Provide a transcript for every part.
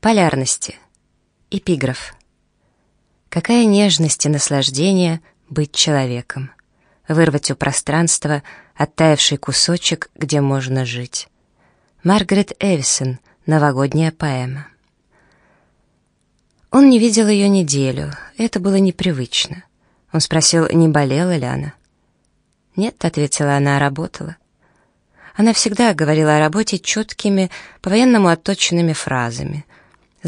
Полярности. Эпиграф. Какая нежность и наслаждение быть человеком. Вырвать у пространства оттаивший кусочек, где можно жить. Маргарет Эвисон. Новогодняя поэма. Он не видел ее неделю. Это было непривычно. Он спросил, не болела ли она. «Нет», — ответила она, — «работала». Она всегда говорила о работе четкими, по-военному отточенными фразами.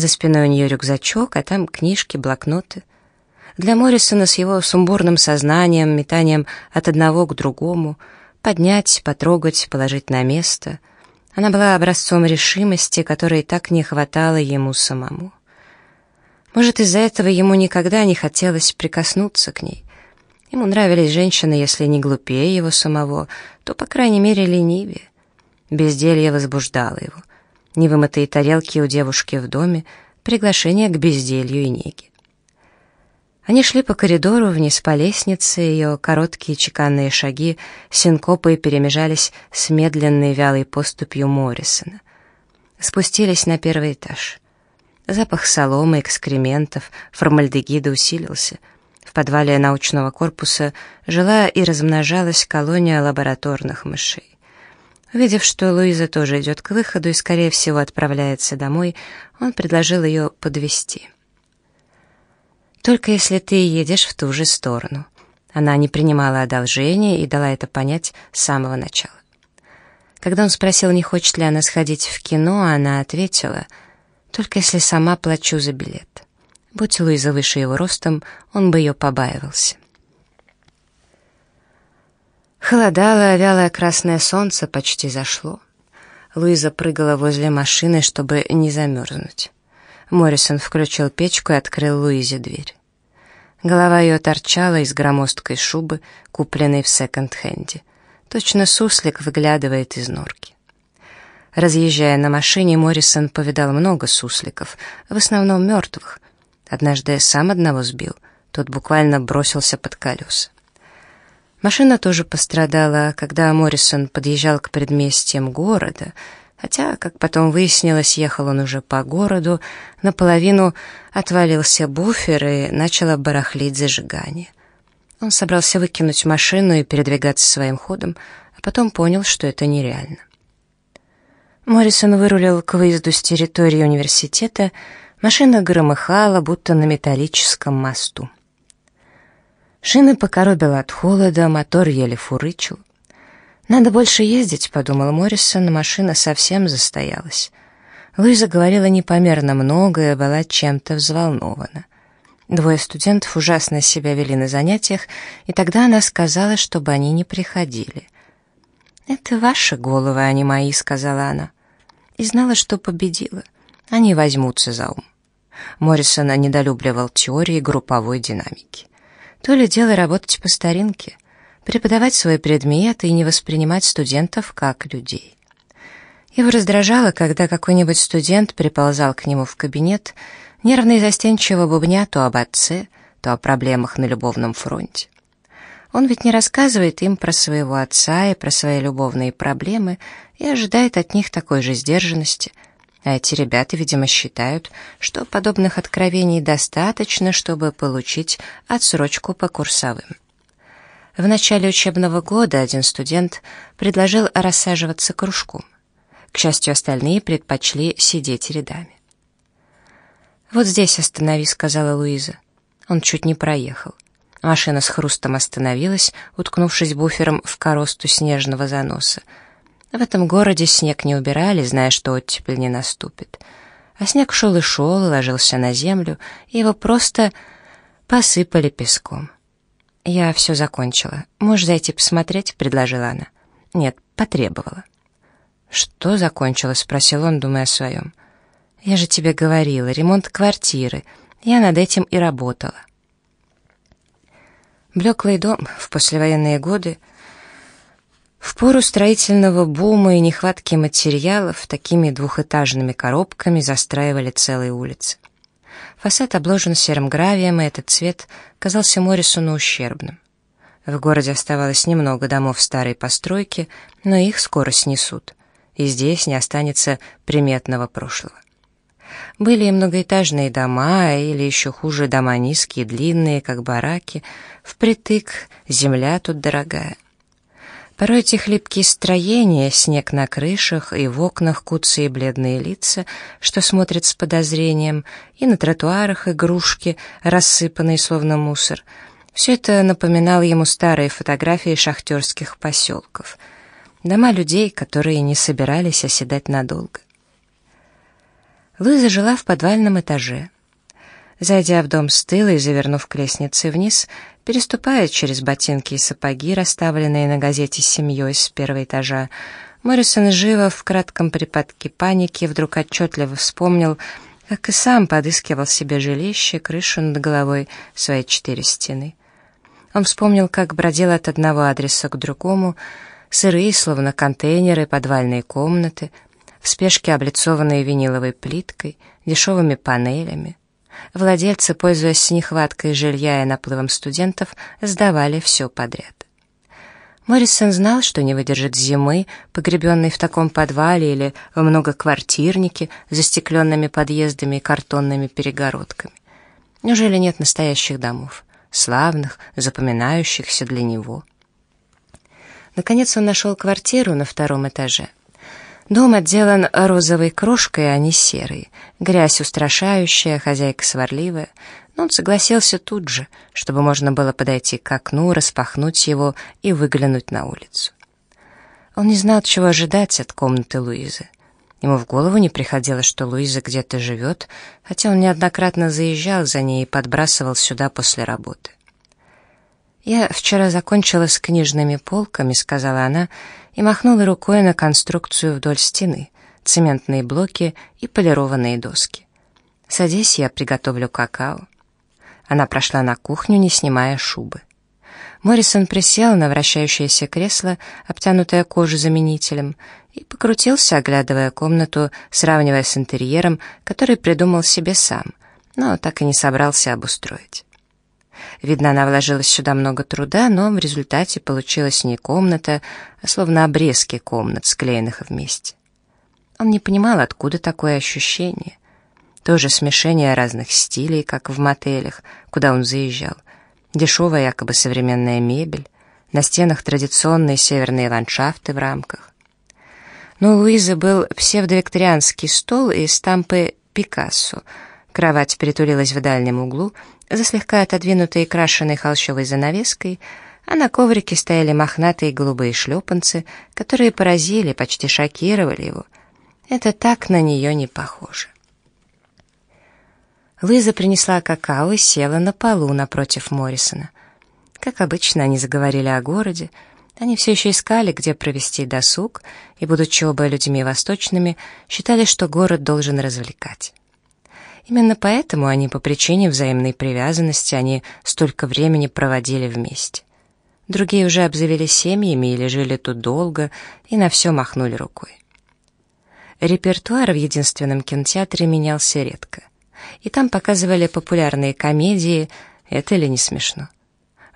За спиной у нее рюкзачок, а там книжки, блокноты. Для Моррисона с его сумбурным сознанием, метанием от одного к другому, поднять, потрогать, положить на место. Она была образцом решимости, которой так не хватало ему самому. Может, из-за этого ему никогда не хотелось прикоснуться к ней. Ему нравились женщины, если не глупее его самого, то, по крайней мере, ленивее. Безделье возбуждало его. Невымытые тарелки у девушки в доме, приглашение к безделью и неге. Они шли по коридору вниз по лестнице, ее короткие чеканные шаги синкопой перемежались с медленной вялой поступью Моррисона. Спустились на первый этаж. Запах соломы, экскрементов, формальдегида усилился — в подвале научного корпуса жила и размножалась колония лабораторных мышей. Увидев, что Луиза тоже идет к выходу и, скорее всего, отправляется домой, он предложил ее подвести. «Только если ты едешь в ту же сторону». Она не принимала одолжения и дала это понять с самого начала. Когда он спросил, не хочет ли она сходить в кино, она ответила, «Только если сама плачу за билет». Будь Луиза выше его ростом, он бы ее побаивался. Холодало, вялое красное солнце почти зашло. Луиза прыгала возле машины, чтобы не замерзнуть. Моррисон включил печку и открыл Луизе дверь. Голова ее торчала из громоздкой шубы, купленной в секонд-хенде. Точно суслик выглядывает из норки. Разъезжая на машине, Моррисон повидал много сусликов, в основном мертвых, Однажды сам одного сбил, тот буквально бросился под колеса. Машина тоже пострадала, когда Моррисон подъезжал к предместьям города, хотя, как потом выяснилось, ехал он уже по городу, наполовину отвалился буфер и начало барахлить зажигание. Он собрался выкинуть машину и передвигаться своим ходом, а потом понял, что это нереально. Моррисон вырулил к выезду с территории университета, Машина громыхала, будто на металлическом мосту. Шины покоробило от холода, мотор еле фурычил. «Надо больше ездить», — подумал Моррисон, машина совсем застоялась. Луиза говорила непомерно много и была чем-то взволнована. Двое студентов ужасно себя вели на занятиях, и тогда она сказала, чтобы они не приходили. «Это ваши головы, а не мои», — сказала она. И знала, что победила. Они возьмутся за ум. Моррисон недолюбливал теории групповой динамики. То ли дело работать по старинке, преподавать свой предмет и не воспринимать студентов как людей. Его раздражало, когда какой-нибудь студент приползал к нему в кабинет, нервно и застенчиво бубня то об отце, то о проблемах на любовном фронте. Он ведь не рассказывает им про своего отца и про свои любовные проблемы и ожидает от них такой же сдержанности — эти ребята, видимо, считают, что подобных откровений достаточно, чтобы получить отсрочку по курсовым. В начале учебного года один студент предложил рассаживаться кружком. К счастью, остальные предпочли сидеть рядами. «Вот здесь останови», — сказала Луиза. Он чуть не проехал. Машина с хрустом остановилась, уткнувшись буфером в коросту снежного заноса. В этом городе снег не убирали, зная, что оттепель не наступит. А снег шел и шел, и ложился на землю, и его просто посыпали песком. «Я все закончила. Можешь зайти посмотреть?» — предложила она. «Нет, потребовала». «Что закончила?» — спросил он, думая о своем. «Я же тебе говорила, ремонт квартиры. Я над этим и работала». Блеклый дом в послевоенные годы — в пору строительного бума и нехватки материалов такими двухэтажными коробками застраивали целые улицы. Фасад обложен серым гравием, и этот цвет казался Моррисону ущербным. В городе оставалось немного домов старой постройки, но их скоро снесут, и здесь не останется приметного прошлого. Были и многоэтажные дома, или еще хуже, дома низкие, длинные, как бараки, впритык, земля тут дорогая. Порой эти хлипкие строения, снег на крышах и в окнах куцые бледные лица, что смотрят с подозрением, и на тротуарах игрушки, рассыпанные словно мусор. Все это напоминало ему старые фотографии шахтерских поселков. Дома людей, которые не собирались оседать надолго. Луиза жила в подвальном этаже. Зайдя в дом с тыла и завернув к лестнице вниз, переступая через ботинки и сапоги, расставленные на газете семьей с первого этажа, Моррисон живо в кратком припадке паники вдруг отчетливо вспомнил, как и сам подыскивал себе жилище, крышу над головой, свои четыре стены. Он вспомнил, как бродил от одного адреса к другому, сырые, словно контейнеры, подвальные комнаты, в спешке облицованные виниловой плиткой, дешевыми панелями, Владельцы, пользуясь нехваткой жилья и наплывом студентов, сдавали все подряд. Моррисон знал, что не выдержит зимы, погребенной в таком подвале или в многоквартирнике, застекленными подъездами и картонными перегородками. Неужели нет настоящих домов, славных, запоминающихся для него? Наконец он нашел квартиру на втором этаже. Дом отделан розовой крошкой, а не серой. Грязь устрашающая, хозяйка сварливая. Но он согласился тут же, чтобы можно было подойти к окну, распахнуть его и выглянуть на улицу. Он не знал, чего ожидать от комнаты Луизы. Ему в голову не приходило, что Луиза где-то живет, хотя он неоднократно заезжал за ней и подбрасывал сюда после работы. «Я вчера закончила с книжными полками», — сказала она, и махнула рукой на конструкцию вдоль стены, цементные блоки и полированные доски. «Садись, я приготовлю какао». Она прошла на кухню, не снимая шубы. Моррисон присел на вращающееся кресло, обтянутое кожезаменителем, и покрутился, оглядывая комнату, сравнивая с интерьером, который придумал себе сам, но так и не собрался обустроить. Видно, она вложила сюда много труда, но в результате получилась не комната, а словно обрезки комнат, склеенных вместе. Он не понимал, откуда такое ощущение. Тоже смешение разных стилей, как в мотелях, куда он заезжал. Дешевая якобы современная мебель, на стенах традиционные северные ландшафты в рамках. Но у Луизы был псевдовикторианский стол и стампы Пикассо. Кровать притулилась в дальнем углу, за слегка отодвинутой крашеной холщовой занавеской, а на коврике стояли мохнатые голубые шлепанцы, которые поразили, почти шокировали его. Это так на нее не похоже. Луиза принесла какао и села на полу напротив Моррисона. Как обычно, они заговорили о городе. Они все еще искали, где провести досуг, и, будучи оба людьми восточными, считали, что город должен развлекать. Именно поэтому они по причине взаимной привязанности они столько времени проводили вместе. Другие уже обзавелись семьями или жили тут долго и на все махнули рукой. Репертуар в единственном кинотеатре менялся редко. И там показывали популярные комедии, это ли не смешно.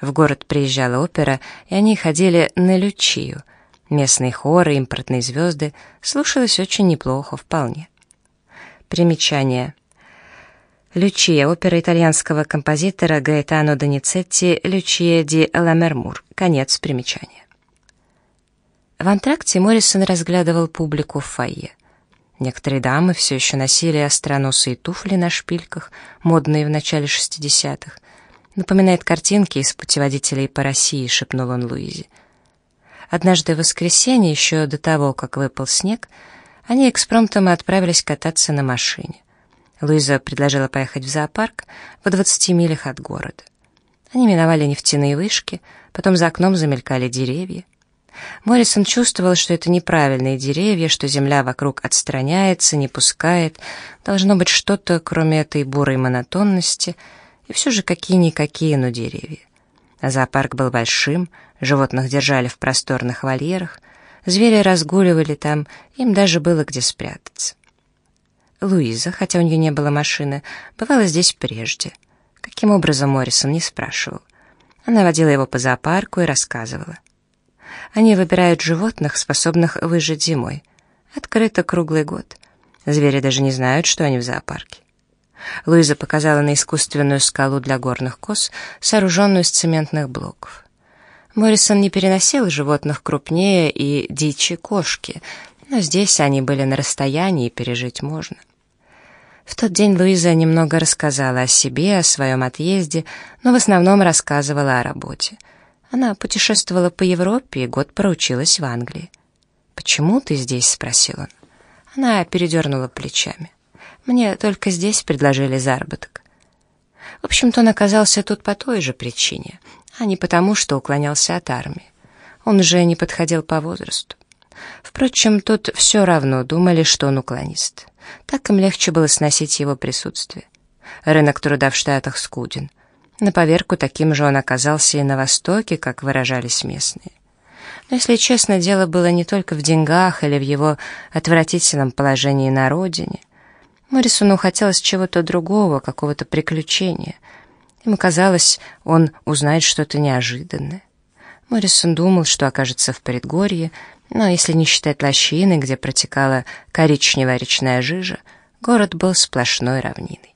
В город приезжала опера, и они ходили на Лючию. Местные хоры, импортные звезды, слушалось очень неплохо, вполне. Примечание. Лючия, опера итальянского композитора Гаэтано Доницетти «Лючия ди Ламермур». Конец примечания. В антракте Моррисон разглядывал публику в фойе. Некоторые дамы все еще носили остроносые туфли на шпильках, модные в начале 60-х. Напоминает картинки из путеводителей по России, шепнул он Луизе. Однажды в воскресенье, еще до того, как выпал снег, они экспромтом отправились кататься на машине. Луиза предложила поехать в зоопарк в 20 милях от города. Они миновали нефтяные вышки, потом за окном замелькали деревья. Моррисон чувствовал, что это неправильные деревья, что земля вокруг отстраняется, не пускает. Должно быть что-то, кроме этой бурой монотонности, и все же какие-никакие, но деревья. А зоопарк был большим, животных держали в просторных вольерах, звери разгуливали там, им даже было где спрятаться. Луиза, хотя у нее не было машины, бывала здесь прежде. Каким образом Моррисон не спрашивал. Она водила его по зоопарку и рассказывала. Они выбирают животных, способных выжить зимой. Открыто круглый год. Звери даже не знают, что они в зоопарке. Луиза показала на искусственную скалу для горных коз, сооруженную из цементных блоков. Моррисон не переносил животных крупнее и дичи кошки, но здесь они были на расстоянии, и пережить можно. В тот день Луиза немного рассказала о себе, о своем отъезде, но в основном рассказывала о работе. Она путешествовала по Европе и год проучилась в Англии. «Почему ты здесь?» — спросил он. Она передернула плечами. «Мне только здесь предложили заработок». В общем-то, он оказался тут по той же причине, а не потому, что уклонялся от армии. Он уже не подходил по возрасту. Впрочем, тут все равно думали, что он уклонист. Так им легче было сносить его присутствие. Рынок труда в Штатах скуден. На поверку таким же он оказался и на Востоке, как выражались местные. Но, если честно, дело было не только в деньгах или в его отвратительном положении на родине. Моррисону хотелось чего-то другого, какого-то приключения. Ему казалось, он узнает что-то неожиданное. Моррисон думал, что окажется в предгорье, но если не считать лощины, где протекала коричневая речная жижа, город был сплошной равниной.